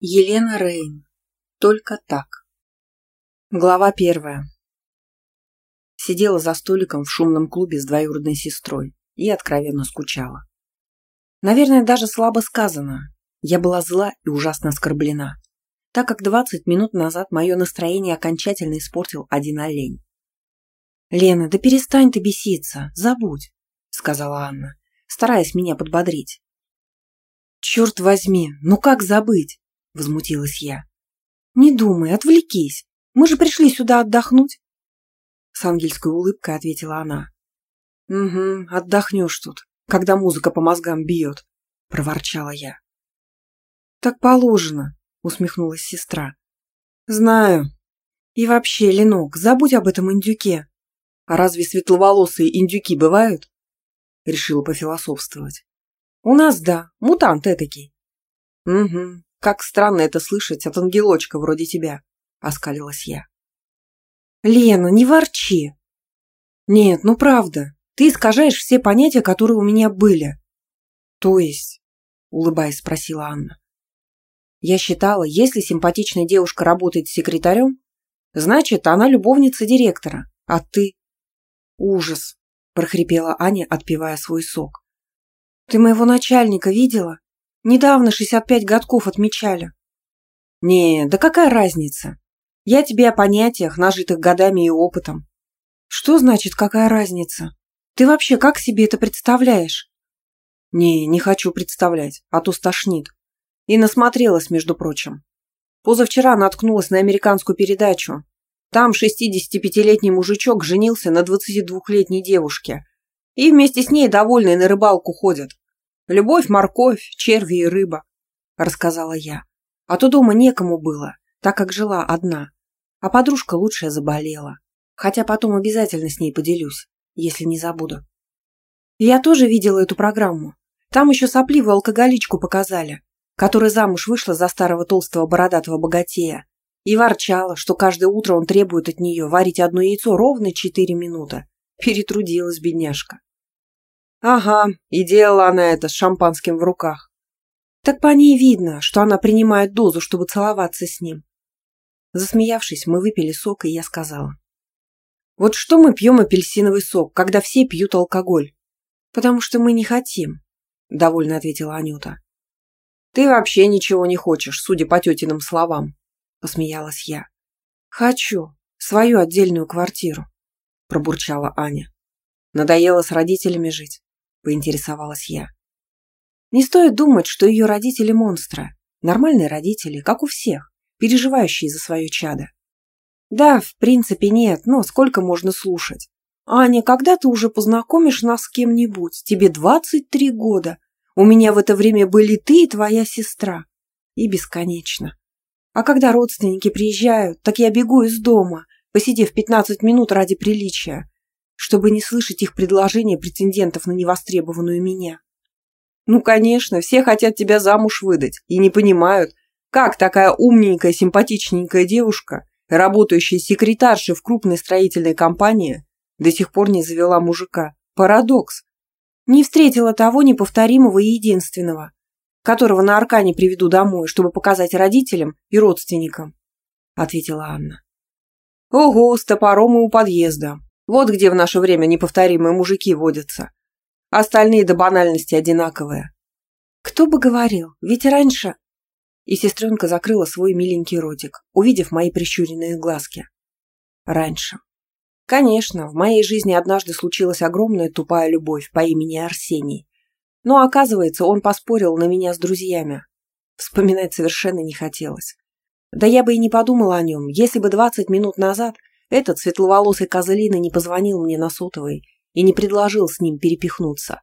Елена Рейн. Только так. Глава первая. Сидела за столиком в шумном клубе с двоюродной сестрой и откровенно скучала. Наверное, даже слабо сказано. Я была зла и ужасно оскорблена, так как 20 минут назад мое настроение окончательно испортил один олень. «Лена, да перестань ты беситься, забудь», — сказала Анна, стараясь меня подбодрить. «Черт возьми, ну как забыть? – возмутилась я. «Не думай, отвлекись. Мы же пришли сюда отдохнуть». С ангельской улыбкой ответила она. «Угу, отдохнешь тут, когда музыка по мозгам бьет», – проворчала я. «Так положено», – усмехнулась сестра. «Знаю. И вообще, Ленок, забудь об этом индюке. А разве светловолосые индюки бывают?» Решила пофилософствовать. «У нас да, мутант этакий». «Угу, как странно это слышать от ангелочка вроде тебя, оскалилась я. Лена, не ворчи. Нет, ну правда, ты искажаешь все понятия, которые у меня были. То есть, улыбаясь, спросила Анна. Я считала, если симпатичная девушка работает секретарем, значит, она любовница директора, а ты... Ужас, прохрипела Аня, отпивая свой сок. Ты моего начальника видела? Недавно 65 годков отмечали. Не, да какая разница? Я тебе о понятиях, нажитых годами и опытом. Что значит какая разница? Ты вообще как себе это представляешь? Не, не хочу представлять, а то стошнит. И насмотрелась, между прочим. Позавчера наткнулась на американскую передачу. Там 65-летний мужичок женился на 22-летней девушке. И вместе с ней довольные на рыбалку ходят. Любовь, морковь, черви и рыба, рассказала я. А то дома некому было, так как жила одна. А подружка лучшая заболела. Хотя потом обязательно с ней поделюсь, если не забуду. Я тоже видела эту программу. Там еще сопливую алкоголичку показали, которая замуж вышла за старого толстого бородатого богатея и ворчала, что каждое утро он требует от нее варить одно яйцо ровно четыре минуты. Перетрудилась бедняжка. Ага, и делала она это с шампанским в руках. Так по ней видно, что она принимает дозу, чтобы целоваться с ним. Засмеявшись, мы выпили сок, и я сказала. Вот что мы пьем апельсиновый сок, когда все пьют алкоголь? Потому что мы не хотим, довольно ответила Анюта. Ты вообще ничего не хочешь, судя по тетиным словам, посмеялась я. Хочу свою отдельную квартиру, пробурчала Аня. Надоело с родителями жить поинтересовалась я. Не стоит думать, что ее родители монстры. Нормальные родители, как у всех, переживающие за свое чадо. Да, в принципе, нет, но сколько можно слушать? Аня, когда ты уже познакомишь нас с кем-нибудь? Тебе 23 года. У меня в это время были ты и твоя сестра. И бесконечно. А когда родственники приезжают, так я бегу из дома, посидев 15 минут ради приличия чтобы не слышать их предложения претендентов на невостребованную меня. Ну, конечно, все хотят тебя замуж выдать и не понимают, как такая умненькая, симпатичненькая девушка, работающая секретаршей в крупной строительной компании, до сих пор не завела мужика. Парадокс. Не встретила того неповторимого и единственного, которого на Аркане приведу домой, чтобы показать родителям и родственникам, ответила Анна. Ого, с топором и у подъезда. Вот где в наше время неповторимые мужики водятся. Остальные до банальности одинаковые. Кто бы говорил, ведь раньше... И сестренка закрыла свой миленький ротик, увидев мои прищуренные глазки. Раньше. Конечно, в моей жизни однажды случилась огромная тупая любовь по имени Арсений. Но, оказывается, он поспорил на меня с друзьями. Вспоминать совершенно не хотелось. Да я бы и не подумала о нем, если бы двадцать минут назад этот светловолосый козлина не позвонил мне на сотовый и не предложил с ним перепихнуться.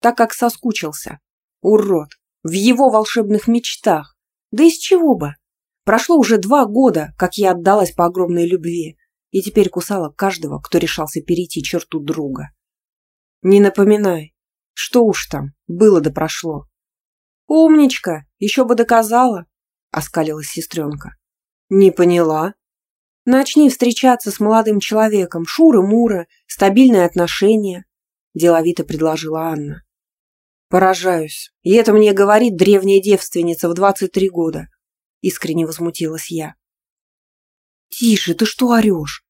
Так как соскучился. Урод. В его волшебных мечтах. Да из чего бы? Прошло уже два года, как я отдалась по огромной любви, и теперь кусала каждого, кто решался перейти черту друга. Не напоминай. Что уж там, было да прошло. «Умничка, еще бы доказала», — оскалилась сестренка. «Не поняла», Начни встречаться с молодым человеком, шуры-муры, стабильные отношения, деловито предложила Анна. Поражаюсь. И это мне говорит древняя девственница в 23 года. Искренне возмутилась я. «Тише, ты что орешь?»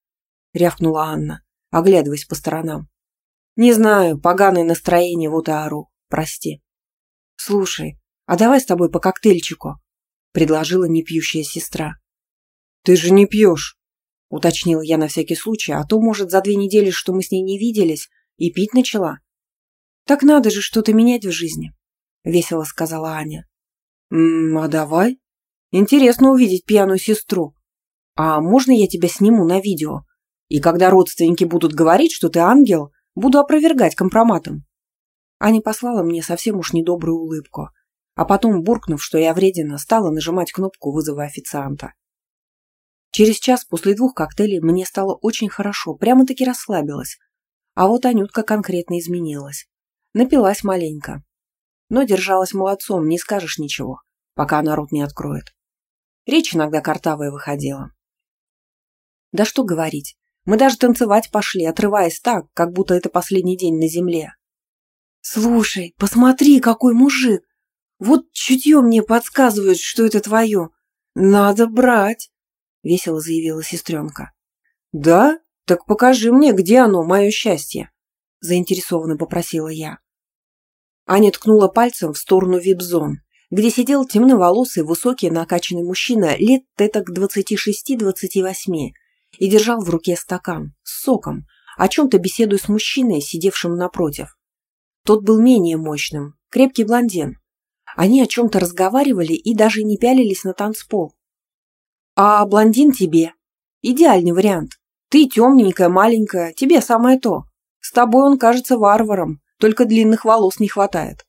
рявкнула Анна, оглядываясь по сторонам. «Не знаю, поганое настроение, вот и ору. Прости». «Слушай, а давай с тобой по коктейльчику?» предложила непьющая сестра. «Ты же не пьешь», — уточнила я на всякий случай, а то, может, за две недели, что мы с ней не виделись, и пить начала. «Так надо же что-то менять в жизни», — весело сказала Аня. «М -м, «А давай. Интересно увидеть пьяную сестру. А можно я тебя сниму на видео? И когда родственники будут говорить, что ты ангел, буду опровергать компроматом». Аня послала мне совсем уж недобрую улыбку, а потом, буркнув, что я вредина, стала нажимать кнопку вызова официанта. Через час после двух коктейлей мне стало очень хорошо, прямо-таки расслабилась. А вот Анютка конкретно изменилась. Напилась маленько. Но держалась молодцом, не скажешь ничего, пока народ не откроет. Речь иногда картавая выходила. Да что говорить, мы даже танцевать пошли, отрываясь так, как будто это последний день на земле. «Слушай, посмотри, какой мужик! Вот чутье мне подсказывает, что это твое. Надо брать!» — весело заявила сестренка. «Да? Так покажи мне, где оно, мое счастье!» — заинтересованно попросила я. Аня ткнула пальцем в сторону вип-зон, где сидел темноволосый, высокий, накачанный мужчина лет этак двадцати шести-двадцати восьми и держал в руке стакан с соком, о чем-то беседуя с мужчиной, сидевшим напротив. Тот был менее мощным, крепкий блондин, они о чем-то разговаривали и даже не пялились на танцпол. «А блондин тебе? Идеальный вариант. Ты темненькая, маленькая, тебе самое то. С тобой он кажется варваром, только длинных волос не хватает».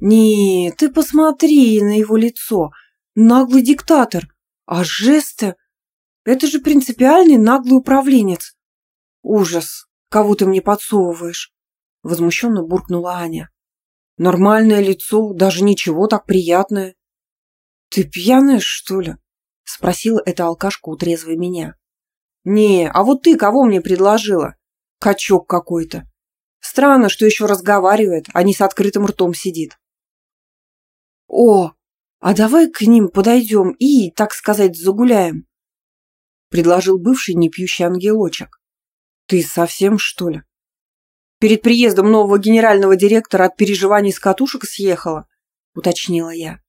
«Не, ты посмотри на его лицо. Наглый диктатор. А жесты? Это же принципиальный наглый управленец. Ужас. Кого ты мне подсовываешь?» Возмущенно буркнула Аня. Нормальное лицо, даже ничего так приятное. Ты пьяная, что ли? Спросила эта алкашка у трезвой меня. Не, а вот ты кого мне предложила? Качок какой-то. Странно, что еще разговаривает, а не с открытым ртом сидит. О, а давай к ним подойдем и, так сказать, загуляем. Предложил бывший непьющий ангелочек. Ты совсем, что ли? Перед приездом нового генерального директора от переживаний с катушек съехала, уточнила я.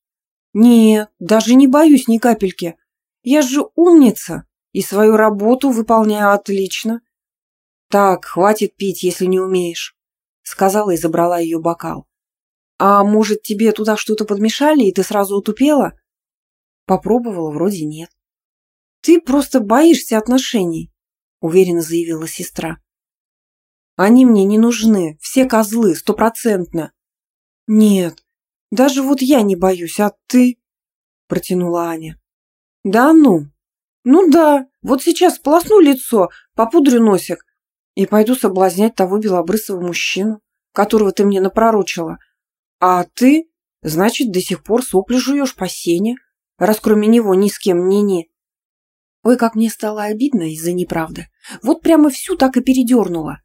Нет, даже не боюсь ни капельки. Я же умница и свою работу выполняю отлично. Так, хватит пить, если не умеешь, сказала и забрала ее бокал. А может, тебе туда что-то подмешали, и ты сразу утупела? Попробовала, вроде нет. Ты просто боишься отношений, уверенно заявила сестра. Они мне не нужны, все козлы, стопроцентно. Нет, даже вот я не боюсь, а ты? Протянула Аня. Да ну? Ну да, вот сейчас сполосну лицо, попудрю носик и пойду соблазнять того белобрысого мужчину, которого ты мне напророчила. А ты, значит, до сих пор сопли жуешь по сене, раз кроме него ни с кем не-не. Ой, как мне стало обидно из-за неправды. Вот прямо всю так и передернула.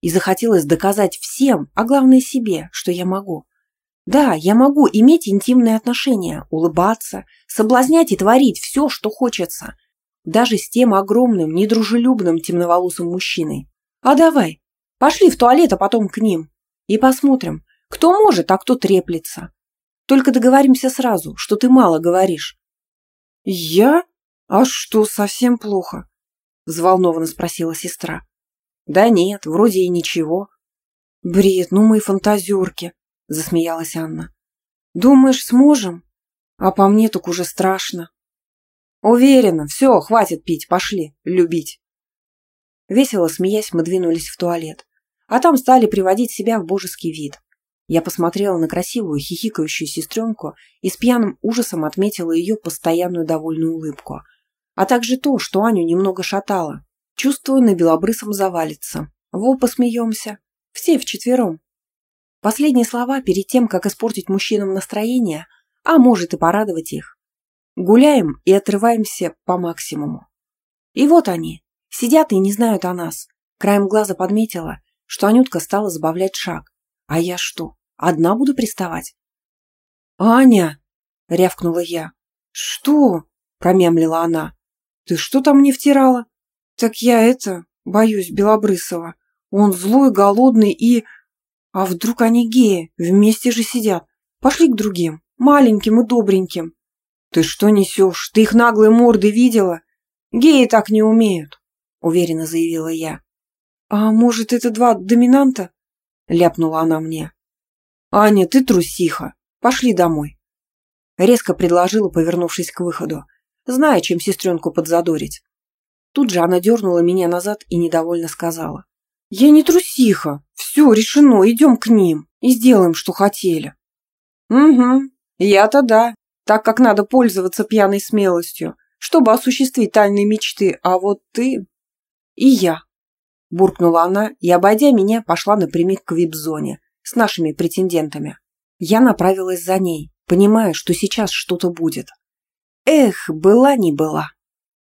И захотелось доказать всем, а главное себе, что я могу. Да, я могу иметь интимные отношения, улыбаться, соблазнять и творить все, что хочется. Даже с тем огромным, недружелюбным темноволосым мужчиной. А давай, пошли в туалет, а потом к ним. И посмотрим, кто может, а кто треплется. Только договоримся сразу, что ты мало говоришь. Я? А что, совсем плохо? Взволнованно спросила сестра. Да нет, вроде и ничего. Бред, ну мы фантазерки, засмеялась Анна. Думаешь, сможем? А по мне так уже страшно. Уверена, все, хватит пить, пошли, любить. Весело смеясь, мы двинулись в туалет, а там стали приводить себя в божеский вид. Я посмотрела на красивую хихикающую сестренку и с пьяным ужасом отметила ее постоянную довольную улыбку, а также то, что Аню немного шатало, Чувствую, на белобрысом завалится. Во, посмеемся. Все вчетвером. Последние слова перед тем, как испортить мужчинам настроение, а может и порадовать их. Гуляем и отрываемся по максимуму. И вот они, сидят и не знают о нас. Краем глаза подметила, что Анютка стала забавлять шаг. А я что, одна буду приставать? «Аня!» — рявкнула я. «Что?» – промямлила она. «Ты что там мне втирала?» «Так я это, боюсь, Белобрысова. Он злой, голодный и... А вдруг они геи, вместе же сидят? Пошли к другим, маленьким и добреньким». «Ты что несешь? Ты их наглые морды видела? Геи так не умеют», – уверенно заявила я. «А может, это два доминанта?» – ляпнула она мне. «Аня, ты трусиха. Пошли домой». Резко предложила, повернувшись к выходу, зная, чем сестренку подзадорить. Тут же она дернула меня назад и недовольно сказала. «Я не трусиха. Все, решено, идем к ним и сделаем, что хотели». «Угу, я-то да, так как надо пользоваться пьяной смелостью, чтобы осуществить тайные мечты, а вот ты...» «И я», – буркнула она и, обойдя меня, пошла напрямик к вип-зоне с нашими претендентами. Я направилась за ней, понимая, что сейчас что-то будет. Эх, была не была.